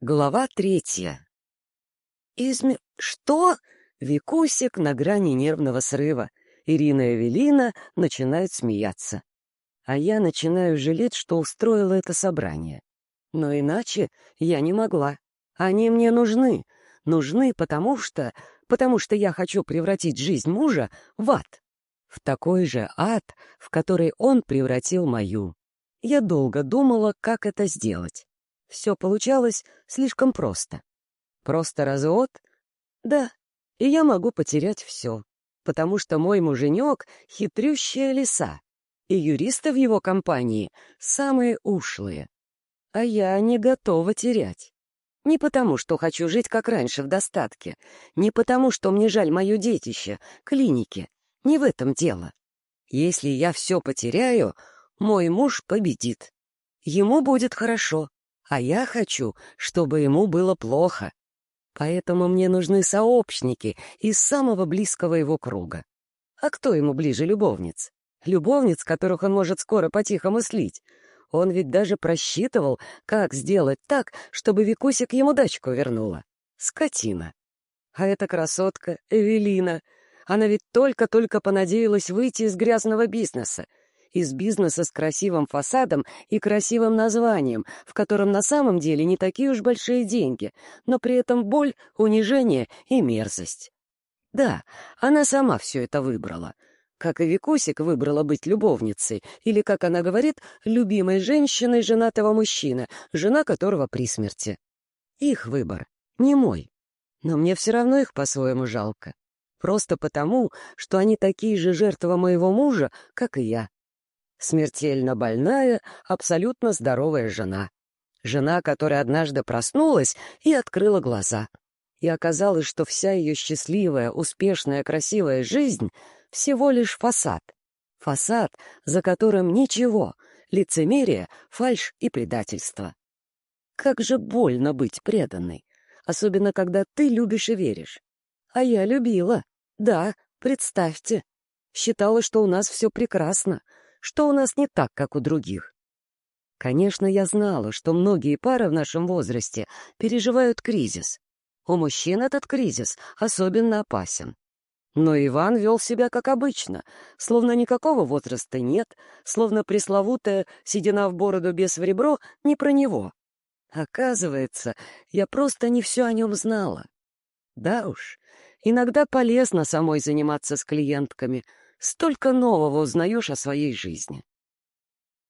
Глава третья. Изме... Что? Викусик на грани нервного срыва. Ирина Эвелина начинает смеяться. А я начинаю жалеть, что устроила это собрание. Но иначе я не могла. Они мне нужны. Нужны, потому что... Потому что я хочу превратить жизнь мужа в ад. В такой же ад, в который он превратил мою. Я долго думала, как это сделать. Все получалось слишком просто. Просто развод? Да, и я могу потерять все, потому что мой муженек — хитрющая лиса, и юристы в его компании самые ушлые. А я не готова терять. Не потому, что хочу жить как раньше в достатке, не потому, что мне жаль мое детище, клиники. Не в этом дело. Если я все потеряю, мой муж победит. Ему будет хорошо, а я хочу, чтобы ему было плохо. Поэтому мне нужны сообщники из самого близкого его круга. А кто ему ближе любовниц? Любовниц, которых он может скоро по-тихому слить. Он ведь даже просчитывал, как сделать так, чтобы Викусик ему дачку вернула. Скотина. А эта красотка, Эвелина, она ведь только-только понадеялась выйти из грязного бизнеса, из бизнеса с красивым фасадом и красивым названием, в котором на самом деле не такие уж большие деньги, но при этом боль, унижение и мерзость. Да, она сама все это выбрала. Как и Викусик выбрала быть любовницей, или, как она говорит, любимой женщиной женатого мужчины, жена которого при смерти. Их выбор, не мой. Но мне все равно их по-своему жалко. Просто потому, что они такие же жертвы моего мужа, как и я. Смертельно больная, абсолютно здоровая жена. Жена, которая однажды проснулась и открыла глаза. И оказалось, что вся ее счастливая, успешная, красивая жизнь — всего лишь фасад. Фасад, за которым ничего, лицемерие, фальшь и предательство. Как же больно быть преданной, особенно когда ты любишь и веришь. А я любила, да, представьте. Считала, что у нас все прекрасно, что у нас не так, как у других. Конечно, я знала, что многие пары в нашем возрасте переживают кризис. У мужчин этот кризис особенно опасен. Но Иван вел себя как обычно, словно никакого возраста нет, словно пресловутая «седина в бороду без в ребро» не про него. Оказывается, я просто не все о нем знала. Да уж, иногда полезно самой заниматься с клиентками — Столько нового узнаешь о своей жизни.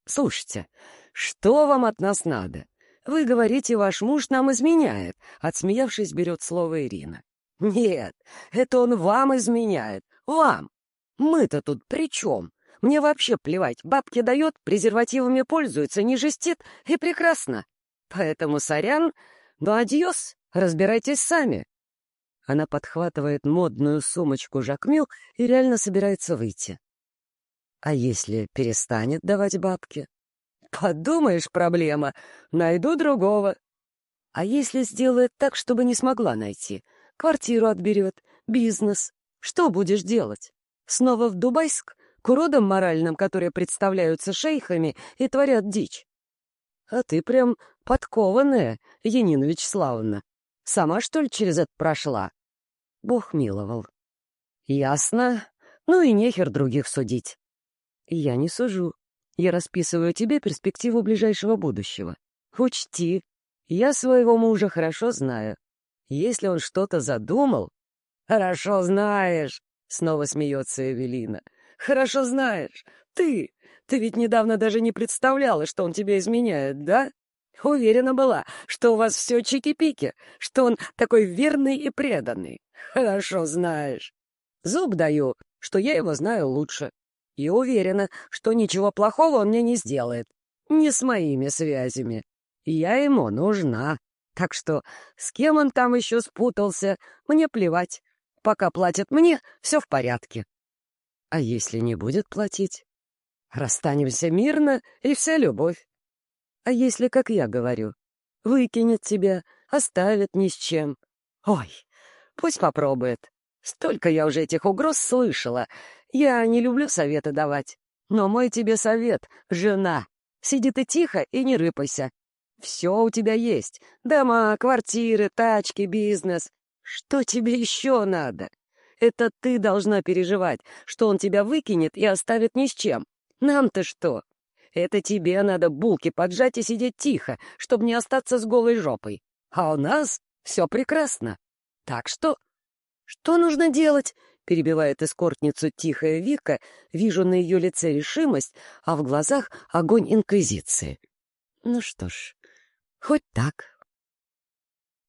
Слушайте, что вам от нас надо? Вы говорите, ваш муж нам изменяет. Отсмеявшись, берет слово Ирина. Нет, это он вам изменяет. Вам. Мы-то тут при чем? Мне вообще плевать. Бабки дает, презервативами пользуется, не жестит, и прекрасно. Поэтому сорян, но адьос, разбирайтесь сами. Она подхватывает модную сумочку Жакмю и реально собирается выйти. А если перестанет давать бабки? Подумаешь, проблема. Найду другого. А если сделает так, чтобы не смогла найти? Квартиру отберет, бизнес. Что будешь делать? Снова в Дубайск? К уродам моральным, которые представляются шейхами и творят дичь? А ты прям подкованная, Янина Вячеславовна. Сама, что ли, через это прошла? Бог миловал. Ясно. Ну и нехер других судить. Я не сужу. Я расписываю тебе перспективу ближайшего будущего. Учти, я своего мужа хорошо знаю. Если он что-то задумал... Хорошо знаешь, снова смеется Эвелина. Хорошо знаешь. Ты, ты ведь недавно даже не представляла, что он тебе изменяет, да? Уверена была, что у вас все чики-пики, что он такой верный и преданный. Хорошо знаешь. Зуб даю, что я его знаю лучше. И уверена, что ничего плохого он мне не сделает. Не с моими связями. Я ему нужна. Так что с кем он там еще спутался, мне плевать. Пока платят мне, все в порядке. А если не будет платить? Расстанемся мирно, и вся любовь. А если, как я говорю, выкинет тебя, оставит ни с чем? Ой, Пусть попробует. Столько я уже этих угроз слышала. Я не люблю советы давать. Но мой тебе совет — жена. Сиди ты тихо и не рыпайся. Все у тебя есть. Дома, квартиры, тачки, бизнес. Что тебе еще надо? Это ты должна переживать, что он тебя выкинет и оставит ни с чем. Нам-то что? Это тебе надо булки поджать и сидеть тихо, чтобы не остаться с голой жопой. А у нас все прекрасно. Так что... Что нужно делать? Перебивает эскортницу тихая Вика, вижу на ее лице решимость, а в глазах огонь инквизиции. Ну что ж, хоть так.